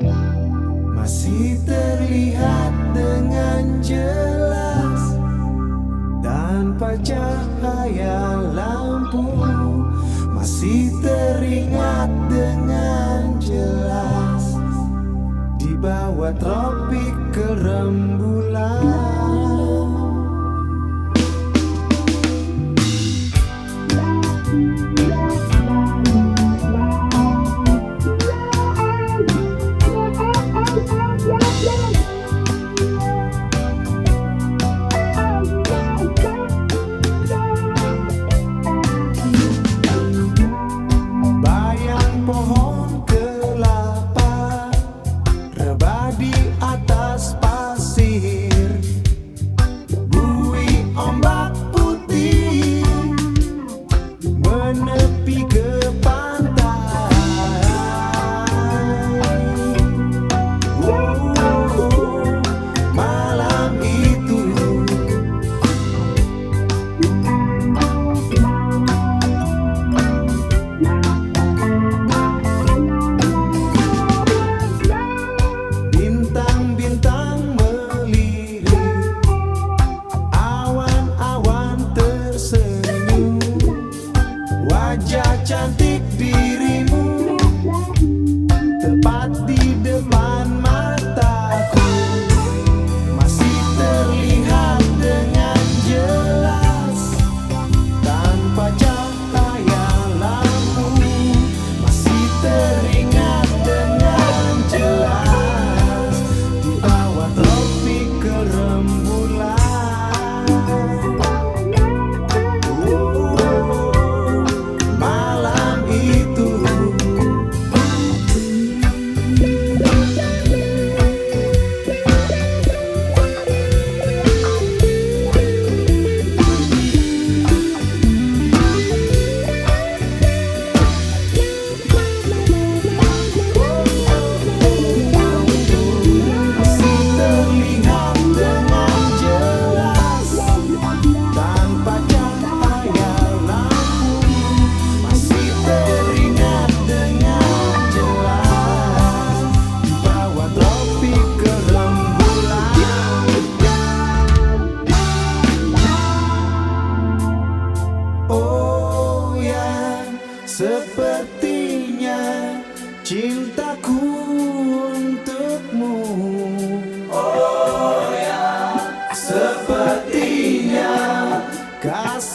Masih terlihat dengan jelas Tanpa cahaya lampu. Masih teringat dengan jelas Di bawah tropik kerembulan Sepertinya cintaku untukmu. Oh ya. Sepertinya kasih